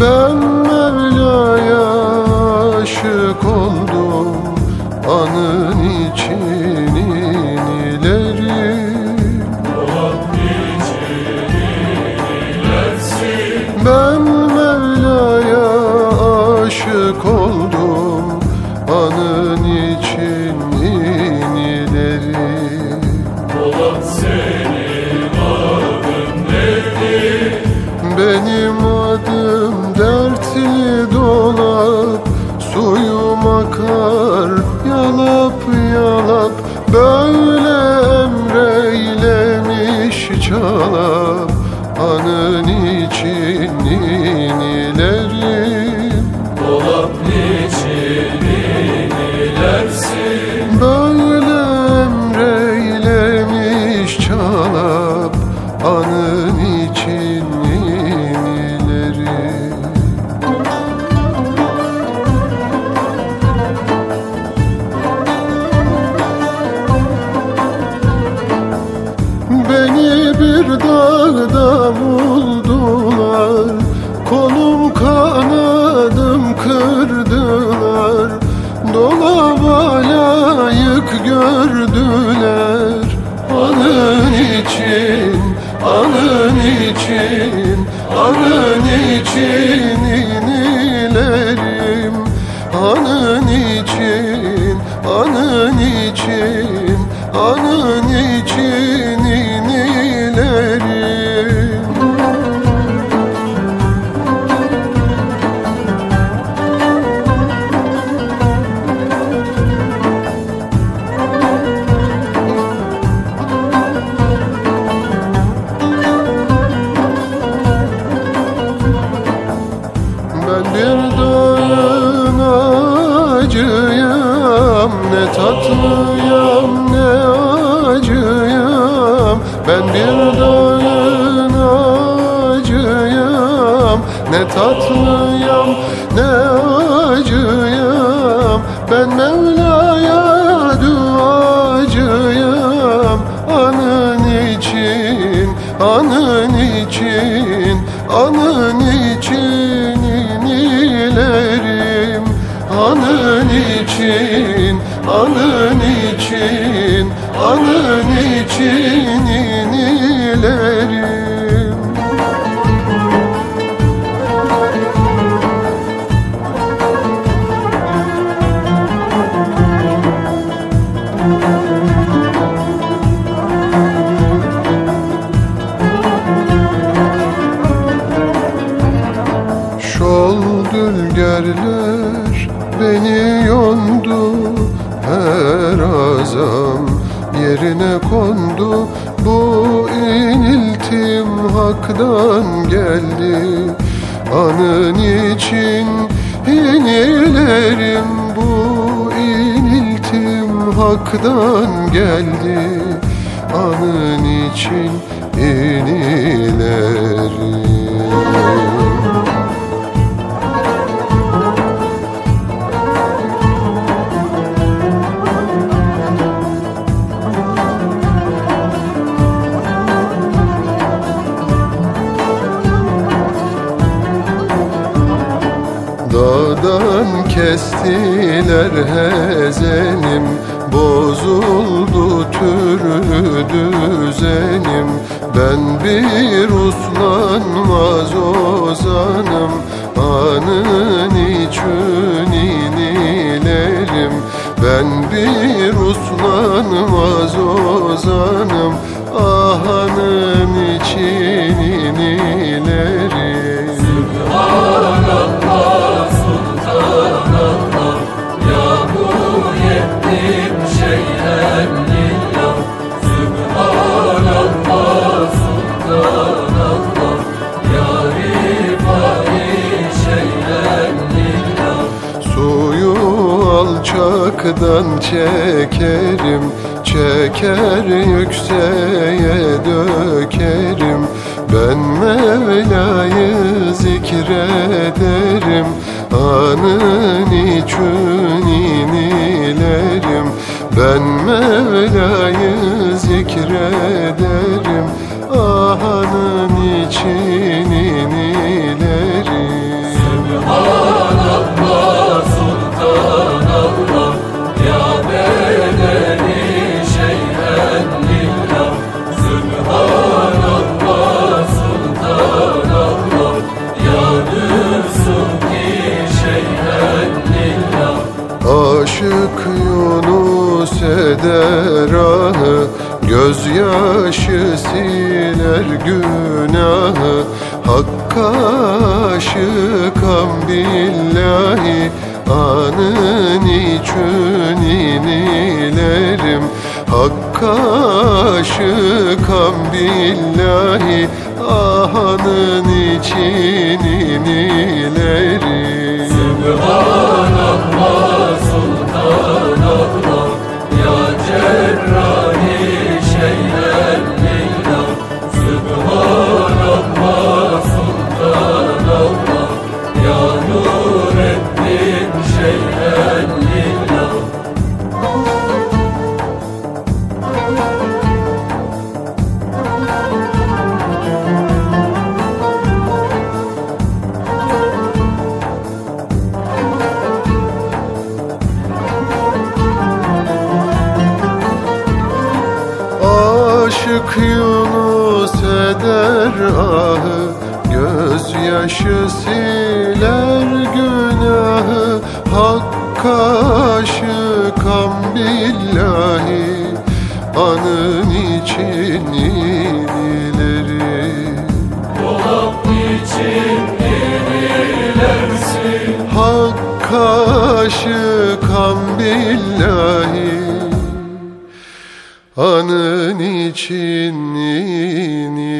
Ben Mevla'ya aşık oldum Anın çalap Anın için Beni bir dağda buldular. Kolum kanadım kırdılar. Dolaba layık gördüler. Anın için, anın için, anın için inilerim. Anın için, anın için, anın için inilerim tatlıyam ne acıyam Ben bir dağın acıyam Ne tatlıyam ne acıyam Ben Mevla'ya anın için, anın için inilerim. Şol dülgerler beni yondu Her azam yerine kondu. Bu iniltim haktan geldi. Anın için inilerim Bu iniltim haktan geldi. Anın için inilerim Dağdan kestiler hezenim Bozuldu türlü düzenim. Ben bir uslanmaz ozanım Anın için inilerim. Ben bir uslanmaz ozanım Ahanın alçaktan çekerim Çeker yükseğe dökerim. Ben Mevla'yı zikrederim Anın için inilerim Ben Mevla'yı zikrederim Ahanın için Yunus eder ahı Gözyaşı siler günahı. Hakka aşıkam billahi Anın için inilerim Hakka aşıkam billahi Ahanın için inilerim Gözyaşı siler günahı Hakka aşıkam billahi. Anın için ileri Dolap için inilersin Hakka aşıkam billahi. Anın için iniler